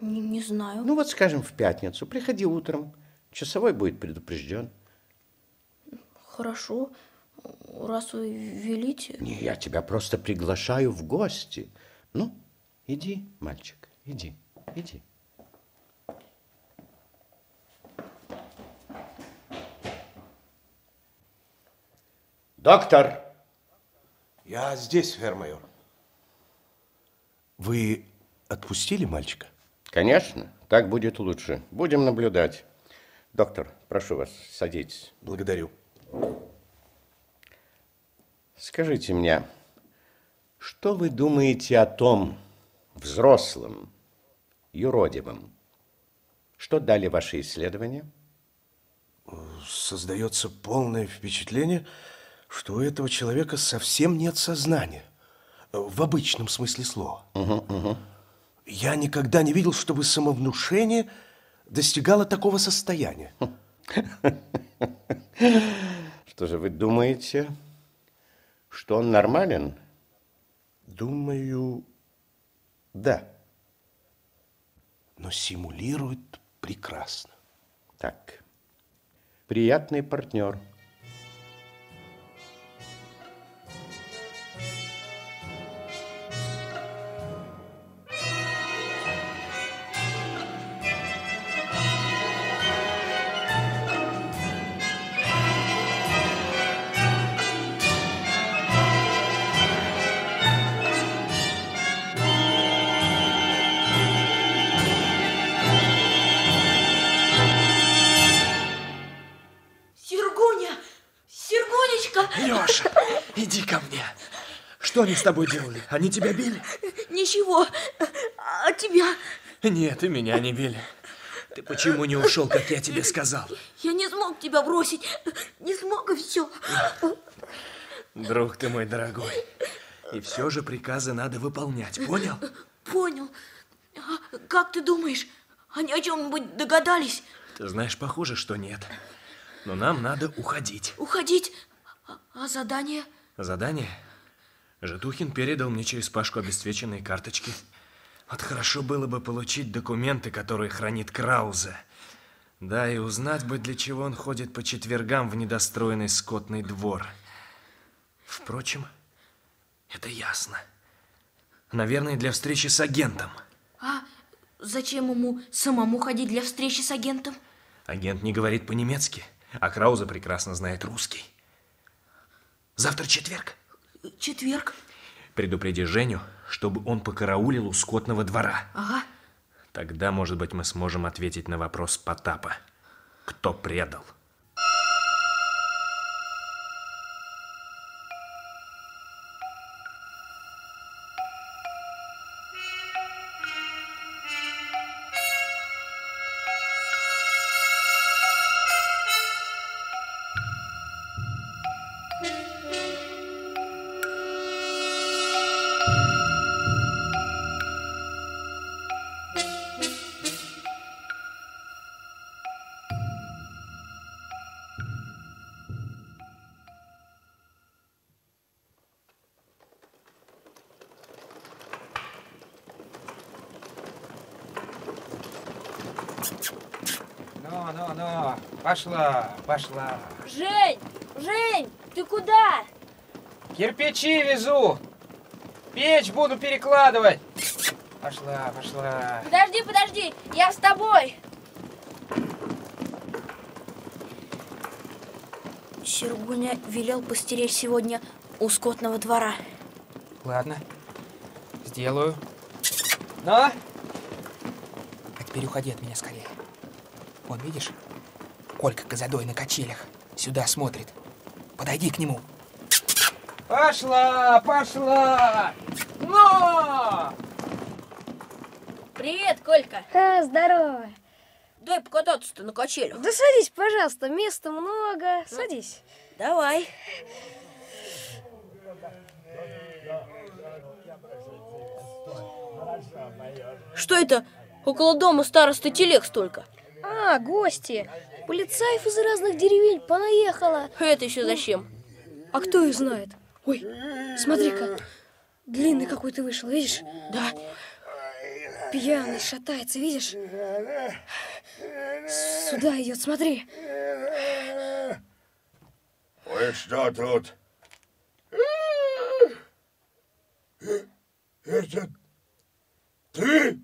Не, не знаю. Ну вот, скажем, в пятницу. Приходи утром. Часовой будет предупрежден. Хорошо. Раз вы велите... Не, я тебя просто приглашаю в гости. Ну, иди, мальчик, иди, иди. Доктор! Я здесь, фермайор. Вы отпустили мальчика? Конечно, так будет лучше. Будем наблюдать. Доктор, прошу вас, садитесь. Благодарю. Скажите мне, что вы думаете о том взрослом, юродивом? Что дали ваши исследования? Создается полное впечатление, что у этого человека совсем нет сознания. В обычном смысле слова. Угу, угу. Я никогда не видел, чтобы самовнушение достигало такого состояния. Что же вы думаете, что он нормален? Думаю, да. Но симулирует прекрасно. Так, приятный партнер – Что они с тобой делали? Они тебя били? Ничего. А тебя? Нет, и меня не били. Ты почему не ушел, как я тебе сказал? Я не смог тебя бросить. Не смог, и все. Друг ты мой дорогой. И все же приказы надо выполнять, понял? Понял. А как ты думаешь, они о чем-нибудь догадались? Ты знаешь, похоже, что нет. Но нам надо уходить. Уходить? А, задание? Задание? Житухин передал мне через Пашку обесцвеченные карточки. Вот хорошо было бы получить документы, которые хранит Краузе. Да, и узнать бы, для чего он ходит по четвергам в недостроенный скотный двор. Впрочем, это ясно. Наверное, для встречи с агентом. А зачем ему самому ходить для встречи с агентом? Агент не говорит по-немецки, а Краузе прекрасно знает русский. Завтра четверг. Четверг. Предупреди Женю, чтобы он покараулил у скотного двора. Ага. Тогда, может быть, мы сможем ответить на вопрос Потапа. Кто предал? Пошла, пошла. Жень, Жень, ты куда? Кирпичи везу. Печь буду перекладывать. Пошла, пошла. Подожди, подожди, я с тобой. Сергуня велел постеречь сегодня у скотного двора. Ладно, сделаю. Но? Теперь уходи от меня скорее. Вон, видишь? Колька Козадой на качелях. Сюда смотрит. Подойди к нему. Пошла, пошла! Но! Привет, Колька. А, здорово. Дай покататься-то на качелях. Да садись, пожалуйста, места много. Садись. Давай. Что это? Около дома староста телег столько. А, гости. Полицаев из разных деревень понаехала. Это еще зачем? А кто их знает? Ой, смотри-ка, длинный какой-то вышел, видишь? Да. Пьяный, шатается, видишь? Сюда идет, смотри. Вы что тут? Это ты?